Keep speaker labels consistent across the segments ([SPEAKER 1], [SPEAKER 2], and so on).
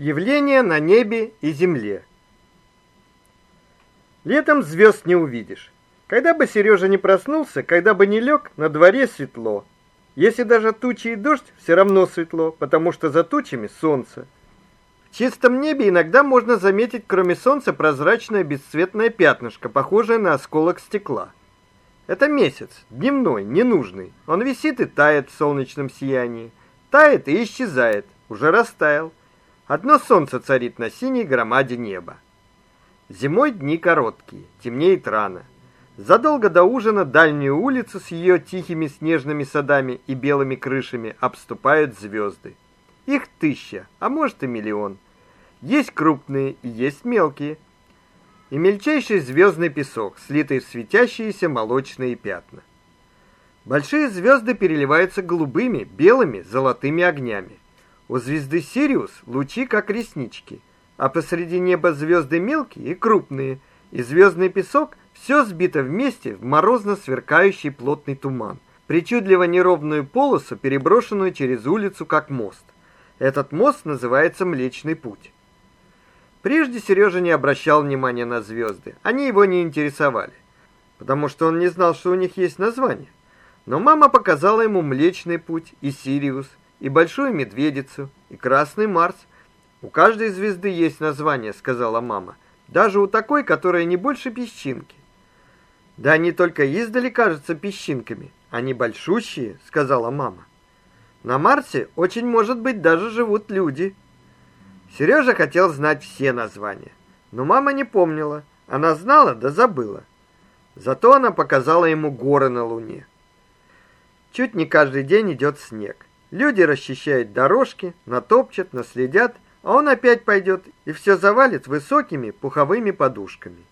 [SPEAKER 1] Явление на небе и земле. Летом звезд не увидишь. Когда бы Сережа не проснулся, когда бы не лег, на дворе светло. Если даже тучи и дождь, все равно светло, потому что за тучами солнце. В чистом небе иногда можно заметить, кроме солнца, прозрачное бесцветное пятнышко, похожее на осколок стекла. Это месяц, дневной, ненужный. Он висит и тает в солнечном сиянии. Тает и исчезает, уже растаял. Одно солнце царит на синей громаде неба. Зимой дни короткие, темнеет рано. Задолго до ужина дальнюю улицу с ее тихими снежными садами и белыми крышами обступают звезды. Их тысяча, а может и миллион. Есть крупные и есть мелкие. И мельчайший звездный песок, слитый в светящиеся молочные пятна. Большие звезды переливаются голубыми, белыми, золотыми огнями. У звезды Сириус лучи как реснички, а посреди неба звезды мелкие и крупные, и звездный песок все сбито вместе в морозно сверкающий плотный туман, причудливо неровную полосу, переброшенную через улицу как мост. Этот мост называется Млечный путь. Прежде Сережа не обращал внимания на звезды, они его не интересовали, потому что он не знал, что у них есть название. Но мама показала ему Млечный путь и Сириус, и большую медведицу, и красный Марс. У каждой звезды есть название, сказала мама. Даже у такой, которая не больше песчинки. Да они только издали кажутся песчинками, они большущие, сказала мама. На Марсе очень может быть даже живут люди. Сережа хотел знать все названия, но мама не помнила. Она знала, да забыла. Зато она показала ему горы на Луне. Чуть не каждый день идет снег. Люди расчищают дорожки, натопчат, наследят, а он опять пойдет и все завалит высокими пуховыми подушками.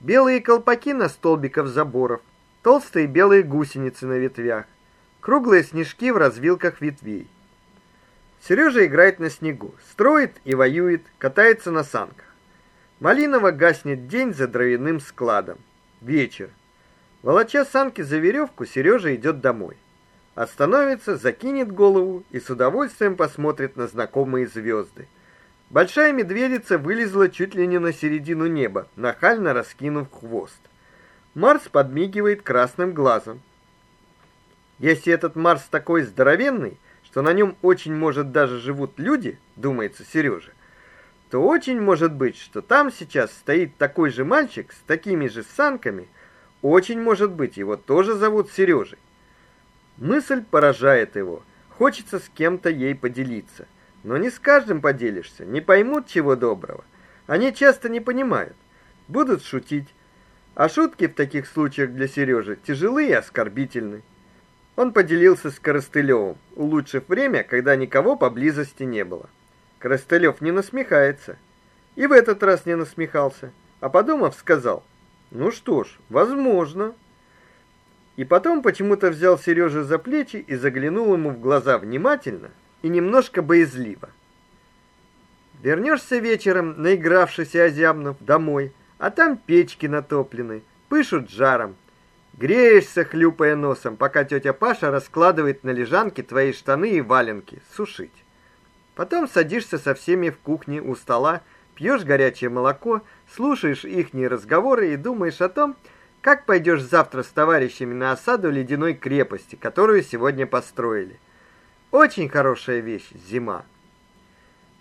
[SPEAKER 1] Белые колпаки на столбиках заборов, толстые белые гусеницы на ветвях, круглые снежки в развилках ветвей. Сережа играет на снегу, строит и воюет, катается на санках. Малиново гаснет день за дровяным складом. Вечер. Волоча санки за веревку, Сережа идет домой. Остановится, закинет голову и с удовольствием посмотрит на знакомые звезды. Большая медведица вылезла чуть ли не на середину неба, нахально раскинув хвост. Марс подмигивает красным глазом. Если этот Марс такой здоровенный, что на нем очень может даже живут люди, думается Сережа, то очень может быть, что там сейчас стоит такой же мальчик с такими же санками, очень может быть, его тоже зовут Сережей. Мысль поражает его. Хочется с кем-то ей поделиться. Но не с каждым поделишься, не поймут чего доброго. Они часто не понимают. Будут шутить. А шутки в таких случаях для Сережи тяжелые и оскорбительны. Он поделился с Коростылевым, улучшив время, когда никого поблизости не было. Коростылев не насмехается. И в этот раз не насмехался, а подумав, сказал: "Ну что ж, возможно". И потом почему-то взял Сережу за плечи и заглянул ему в глаза внимательно и немножко боязливо. Вернешься вечером, наигравшись и озябнув, домой, а там печки натоплены, пышут жаром. Греешься, хлюпая носом, пока тетя Паша раскладывает на лежанке твои штаны и валенки сушить. Потом садишься со всеми в кухне у стола, пьешь горячее молоко, слушаешь ихние разговоры и думаешь о том, как пойдешь завтра с товарищами на осаду ледяной крепости, которую сегодня построили? Очень хорошая вещь зима.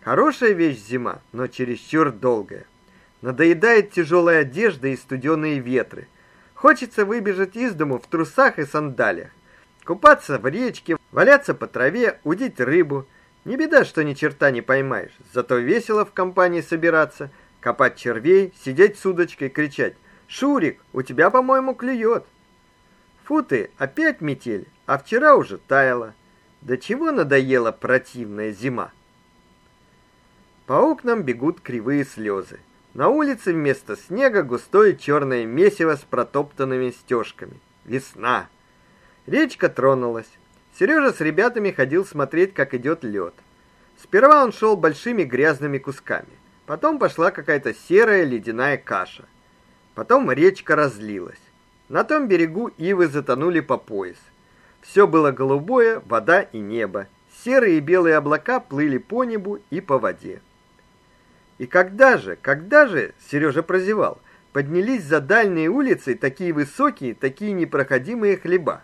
[SPEAKER 1] Хорошая вещь зима, но чересчур долгая. Надоедает тяжелая одежда и студеные ветры. Хочется выбежать из дому в трусах и сандалиях, купаться в речке, валяться по траве, удить рыбу. Не беда, что ни черта не поймаешь, зато весело в компании собираться, копать червей, сидеть с удочкой, кричать: Шурик, у тебя, по-моему, клюет. Фу ты, опять метель, а вчера уже таяло. До чего надоела противная зима. По окнам бегут кривые слезы. На улице вместо снега густое черное месиво с протоптанными стежками. Весна. Речка тронулась. Сережа с ребятами ходил смотреть, как идет лед. Сперва он шел большими грязными кусками. Потом пошла какая-то серая ледяная каша. Потом речка разлилась. На том берегу ивы затонули по пояс. Все было голубое, вода и небо. Серые и белые облака плыли по небу и по воде. И когда же, когда же, Сережа прозевал, поднялись за дальней улицей такие высокие, такие непроходимые хлеба?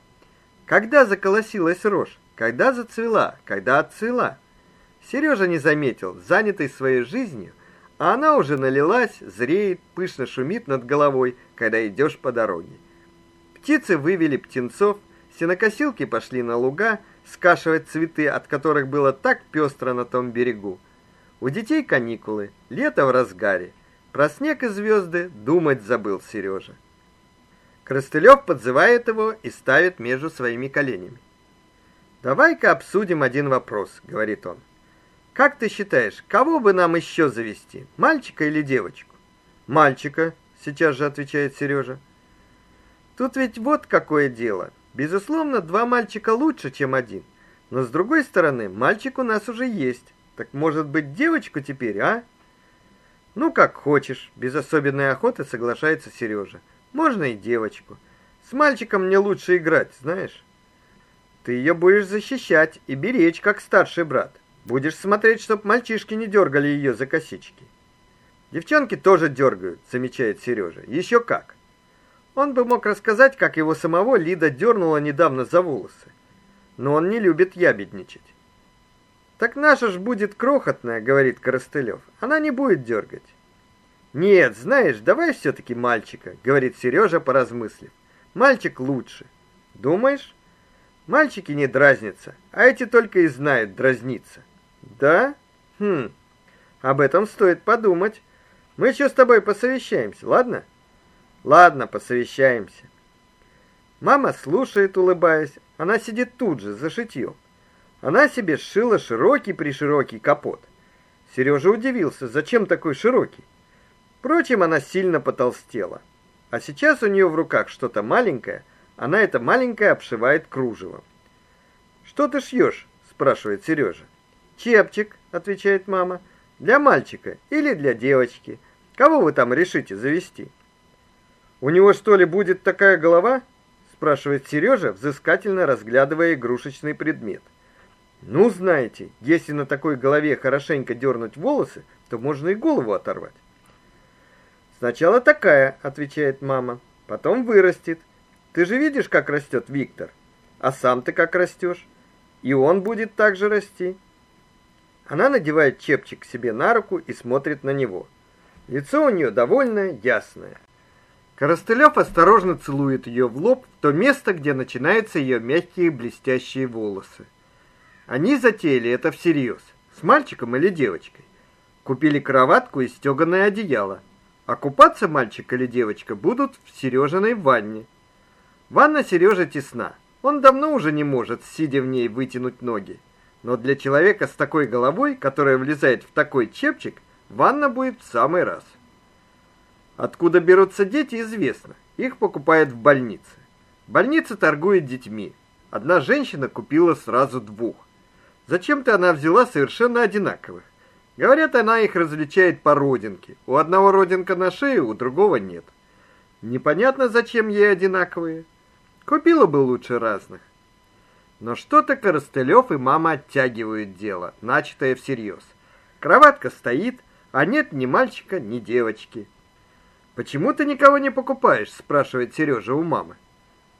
[SPEAKER 1] Когда заколосилась рожь? Когда зацвела? Когда отцвела? Сережа не заметил, занятый своей жизнью, а она уже налилась, зреет, пышно шумит над головой, когда идешь по дороге. Птицы вывели птенцов, сенокосилки пошли на луга скашивать цветы, от которых было так пестро на том берегу. У детей каникулы, лето в разгаре. Про снег и звезды думать забыл Сережа. Крыстылев подзывает его и ставит между своими коленями. Давай-ка обсудим один вопрос, говорит он. Как ты считаешь, кого бы нам еще завести, мальчика или девочку? Мальчика, сейчас же отвечает Сережа. Тут ведь вот какое дело. Безусловно, два мальчика лучше, чем один. Но с другой стороны, мальчик у нас уже есть. Так может быть, девочку теперь, а? Ну как хочешь, без особенной охоты соглашается Сережа. Можно и девочку. С мальчиком мне лучше играть, знаешь? Ты ее будешь защищать и беречь, как старший брат. Будешь смотреть, чтоб мальчишки не дергали ее за косички. Девчонки тоже дергают, замечает Сережа. Еще как. Он бы мог рассказать, как его самого Лида дернула недавно за волосы. Но он не любит ябедничать. Так наша ж будет крохотная, говорит Коростылев. Она не будет дергать. Нет, знаешь, давай все таки мальчика, говорит Сережа, поразмыслив. Мальчик лучше. Думаешь? Мальчики не дразнятся, а эти только и знают дразниться. Да? Хм. Об этом стоит подумать. Мы еще с тобой посовещаемся, ладно? Ладно, посовещаемся. Мама слушает, улыбаясь. Она сидит тут же, за шитьем. Она себе сшила широкий-приширокий капот. Сережа удивился, зачем такой широкий. Впрочем, она сильно потолстела. А сейчас у нее в руках что-то маленькое, она это маленькое обшивает кружевом. Что ты шьешь? спрашивает Сережа. Чепчик, отвечает мама. Для мальчика или для девочки? Кого вы там решите завести? У него что ли будет такая голова? спрашивает Сережа, взыскательно разглядывая игрушечный предмет. Ну, знаете, если на такой голове хорошенько дернуть волосы, то можно и голову оторвать. Сначала такая, отвечает мама, потом вырастет. Ты же видишь, как растет Виктор? А сам ты как растешь? И он будет так же расти. Она надевает чепчик себе на руку и смотрит на него. Лицо у нее довольное, ясное. Коростылев осторожно целует ее в лоб, в то место, где начинаются ее мягкие блестящие волосы. Они затеяли это всерьез, с мальчиком или девочкой. Купили кроватку и стёганое одеяло. А купаться мальчик или девочка будут в Сережиной ванне. Ванна Сережи тесна. Он давно уже не может, сидя в ней, вытянуть ноги. Но для человека с такой головой, которая влезает в такой чепчик, ванна будет в самый раз. Откуда берутся дети, известно. Их покупают в больнице. Больница торгует детьми. Одна женщина купила сразу двух. Зачем-то она взяла совершенно одинаковых. Говорят, она их различает по родинке. У одного родинка на шее, у другого нет. Непонятно, зачем ей одинаковые. Купила бы лучше разных. Но что-то Коростылев и мама оттягивают дело, начатое всерьез. Кроватка стоит, а нет ни мальчика, ни девочки. Почему ты никого не покупаешь, спрашивает Сережа у мамы.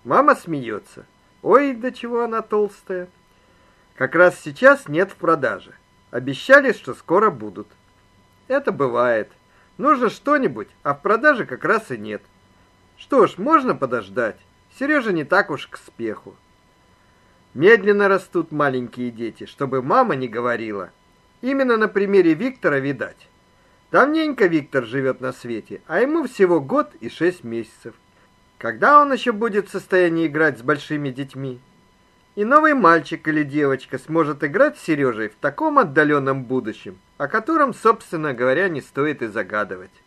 [SPEAKER 1] Мама смеется. Ой, до чего она толстая. Как раз сейчас нет в продаже. Обещали, что скоро будут. Это бывает. Нужно что-нибудь, а в продаже как раз и нет. Что ж, можно подождать. Сережа не так уж к спеху. Медленно растут маленькие дети, чтобы мама не говорила. Именно на примере Виктора видать. Давненько Виктор живет на свете, а ему всего год и шесть месяцев. Когда он еще будет в состоянии играть с большими детьми? И новый мальчик или девочка сможет играть с Сережей в таком отдаленном будущем, о котором, собственно говоря, не стоит и загадывать.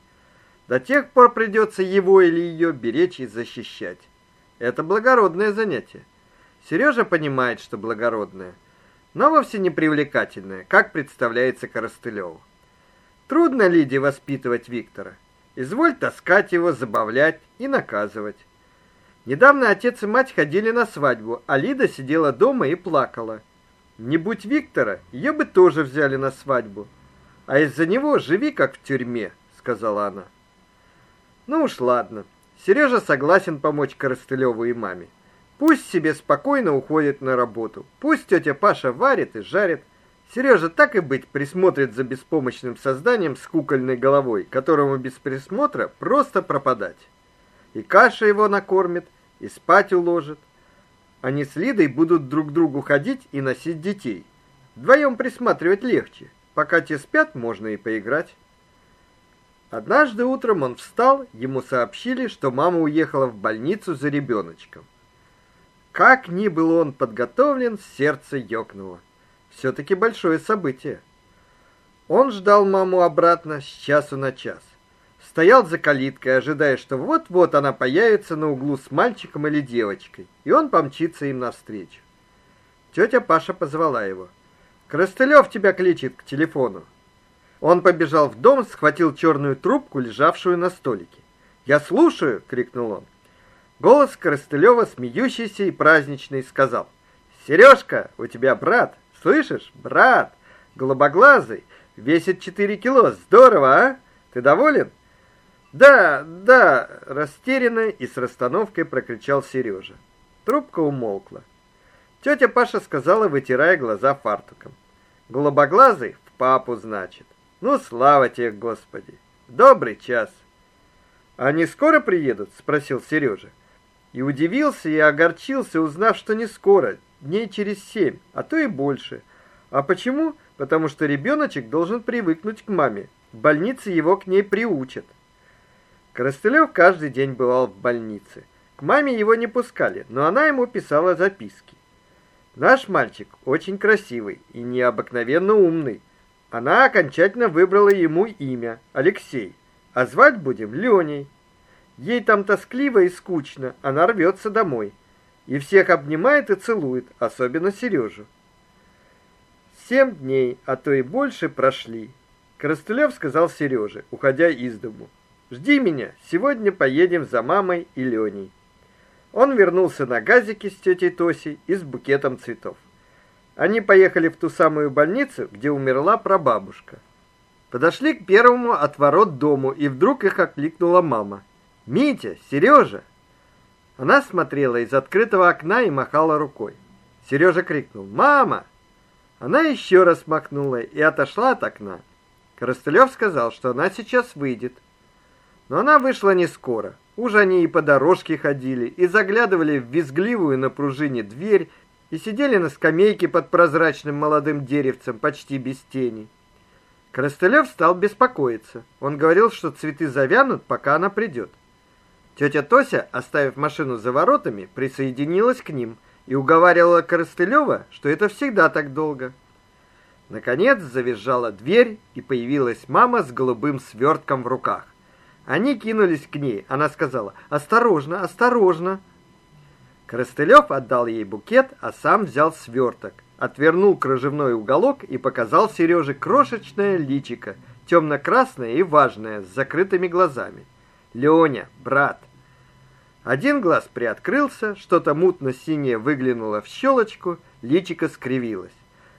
[SPEAKER 1] До тех пор придется его или ее беречь и защищать. Это благородное занятие. Сережа понимает, что благородное, но вовсе не привлекательное, как представляется Коростылеву. Трудно Лиде воспитывать Виктора. Изволь таскать его, забавлять и наказывать. Недавно отец и мать ходили на свадьбу, а Лида сидела дома и плакала. Не будь Виктора, ее бы тоже взяли на свадьбу. а из-за него живи как в тюрьме, сказала она. Ну уж ладно. Сережа согласен помочь Коростылеву и маме. Пусть себе спокойно уходит на работу. Пусть тетя Паша варит и жарит. Сережа так и быть присмотрит за беспомощным созданием с кукольной головой, которому без присмотра просто пропадать. И каша его накормит, и спать уложит. Они с Лидой будут друг другу ходить и носить детей. Вдвоем присматривать легче. Пока те спят, можно и поиграть. Однажды утром он встал, ему сообщили, что мама уехала в больницу за ребеночком. Как ни был он подготовлен, сердце ёкнуло. все таки большое событие. Он ждал маму обратно с часу на час. Стоял за калиткой, ожидая, что вот-вот она появится на углу с мальчиком или девочкой, и он помчится им навстречу. Тетя Паша позвала его. Крастылев тебя кличет к телефону. Он побежал в дом, схватил черную трубку, лежавшую на столике. "Я слушаю", крикнул он. Голос Коростылева, смеющийся и праздничный, сказал: "Сережка, у тебя брат, слышишь? Брат, голубоглазый, весит 4 кило. Здорово, а? Ты доволен?" "Да, да", растерянно и с расстановкой прокричал Сережа. Трубка умолкла. Тетя Паша сказала, вытирая глаза фартуком: "Голубоглазый в папу, значит. Ну, слава тебе, Господи. Добрый час. Они скоро приедут, спросил Сережа. И удивился и огорчился, узнав, что не скоро, дней через семь, а то и больше. А почему? Потому что ребеночек должен привыкнуть к маме. В больнице его к ней приучат. Коростылев каждый день бывал в больнице. К маме его не пускали, но она ему писала записки. Наш мальчик очень красивый и необыкновенно умный. Она окончательно выбрала ему имя Алексей, а звать будем Леней. Ей там тоскливо и скучно, она рвется домой и всех обнимает и целует, особенно Сережу. Семь дней, а то и больше прошли. Коростылев сказал Сереже, уходя из дому: "Жди меня, сегодня поедем за мамой и Леней". Он вернулся на газике с тетей Тосей и с букетом цветов. Они поехали в ту самую больницу, где умерла прабабушка. Подошли к первому от ворот дому, и вдруг их окликнула мама. "Митя, Сережа!» Она смотрела из открытого окна и махала рукой. Сережа крикнул: "Мама!" Она еще раз махнула и отошла от окна. Коростылев сказал, что она сейчас выйдет. Но она вышла не скоро. Уже они и по дорожке ходили, и заглядывали в визгливую на пружине дверь, и сидели на скамейке под прозрачным молодым деревцем, почти без тени. Коростылев стал беспокоиться. Он говорил, что цветы завянут, пока она придет. Тетя Тося, оставив машину за воротами, присоединилась к ним и уговаривала Коростылева, что это всегда так долго. Наконец завизжала дверь, и появилась мама с голубым свертком в руках. Они кинулись к ней. Она сказала: "Осторожно, осторожно". Крыстылев отдал ей букет, а сам взял сверток, отвернул кружевной уголок и показал Сереже крошечное личико, темно красное и важное, с закрытыми глазами. Лёня, брат. Один глаз приоткрылся, что-то мутно-синее выглянуло в щелочку, личико скривилось.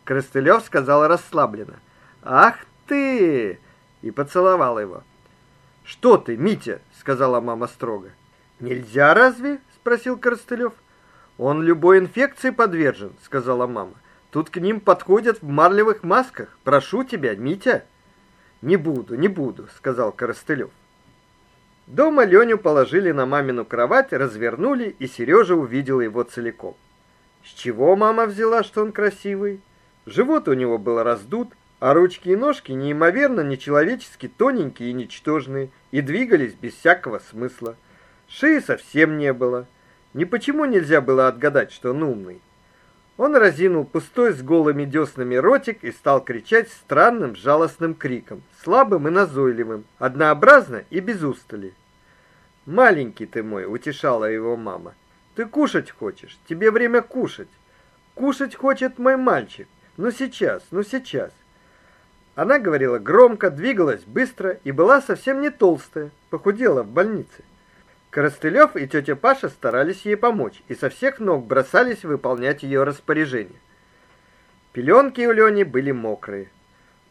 [SPEAKER 1] Крыстылев сказал расслабленно: "Ах ты!" и поцеловал его. "Что ты, Митя?" сказала мама строго. "Нельзя разве?" спросил Коростылев. Он любой инфекции подвержен, сказала мама. Тут к ним подходят в марлевых масках. Прошу тебя, Митя. Не буду, не буду, сказал Коростылев. Дома Леню положили на мамину кровать, развернули, и Сережа увидел его целиком. С чего мама взяла, что он красивый? Живот у него был раздут, а ручки и ножки неимоверно нечеловечески тоненькие и ничтожные, и двигались без всякого смысла. Шеи совсем не было. Ни почему нельзя было отгадать, что он умный. Он разинул пустой с голыми деснами ротик и стал кричать странным жалостным криком, слабым и назойливым, однообразно и без устали. "Маленький ты мой", утешала его мама. "Ты кушать хочешь? Тебе время кушать. Кушать хочет мой мальчик. Ну сейчас, ну сейчас". Она говорила громко, двигалась быстро и была совсем не толстая, похудела в больнице. Коростылев и тетя Паша старались ей помочь и со всех ног бросались выполнять ее распоряжения. Пеленки у Лёни были мокрые.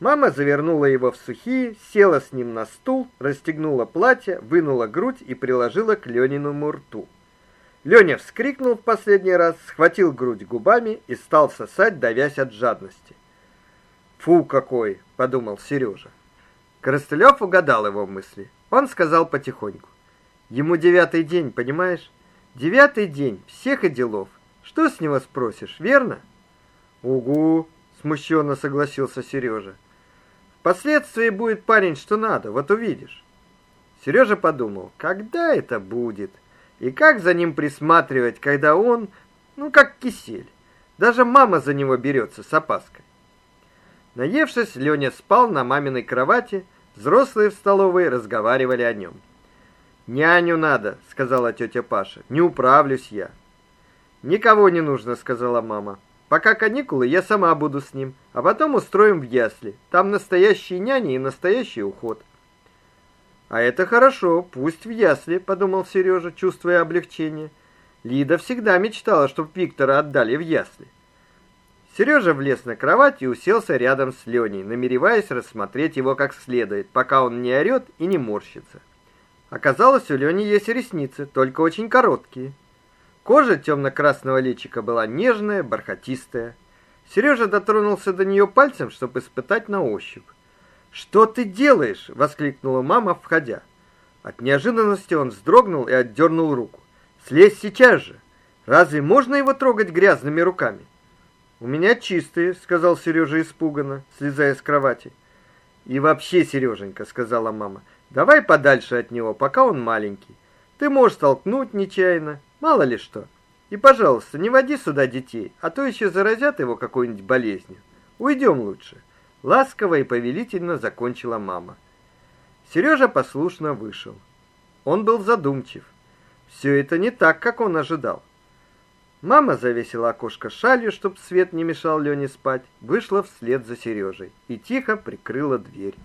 [SPEAKER 1] Мама завернула его в сухие, села с ним на стул, расстегнула платье, вынула грудь и приложила к Лениному рту. Леня вскрикнул в последний раз, схватил грудь губами и стал сосать, давясь от жадности. Фу какой, подумал Сережа. Коростылев угадал его мысли. Он сказал потихоньку: "Ему девятый день, понимаешь? Девятый день всех и делов. Что с него спросишь, верно?" "Угу", смущенно согласился Сережа. "Впоследствии будет парень, что надо, вот увидишь". Сережа подумал: "Когда это будет?" И как за ним присматривать, когда он, ну, как кисель. Даже мама за него берется с опаской. Наевшись, Леня спал на маминой кровати, взрослые в столовой разговаривали о нем. «Няню надо», — сказала тетя Паша, — «не управлюсь я». «Никого не нужно», — сказала мама. «Пока каникулы, я сама буду с ним, а потом устроим в ясли. Там настоящие няни и настоящий уход». А это хорошо, пусть в ясли, подумал Сережа, чувствуя облегчение. Лида всегда мечтала, чтобы Виктора отдали в ясли. Сережа влез на кровать и уселся рядом с Леней, намереваясь рассмотреть его как следует, пока он не орет и не морщится. Оказалось, у Лени есть ресницы, только очень короткие. Кожа темно красного личика была нежная, бархатистая. Сережа дотронулся до нее пальцем, чтобы испытать на ощупь. "Что ты делаешь?" воскликнула мама, входя. От неожиданности он вздрогнул и отдернул руку. "Слезь сейчас же. Разве можно его трогать грязными руками?" "У меня чистые", сказал Сережа испуганно, слезая с кровати. "И вообще, Сереженька", сказала мама. "Давай подальше от него, пока он маленький. Ты можешь толкнуть нечаянно, мало ли что. И, пожалуйста, не води сюда детей, а то еще заразят его какой-нибудь болезнью. Уйдем лучше" ласково и повелительно закончила мама. Сережа послушно вышел. Он был задумчив. Все это не так, как он ожидал. Мама завесила окошко шалью, чтоб свет не мешал Лене спать, вышла вслед за Сережей и тихо прикрыла дверь.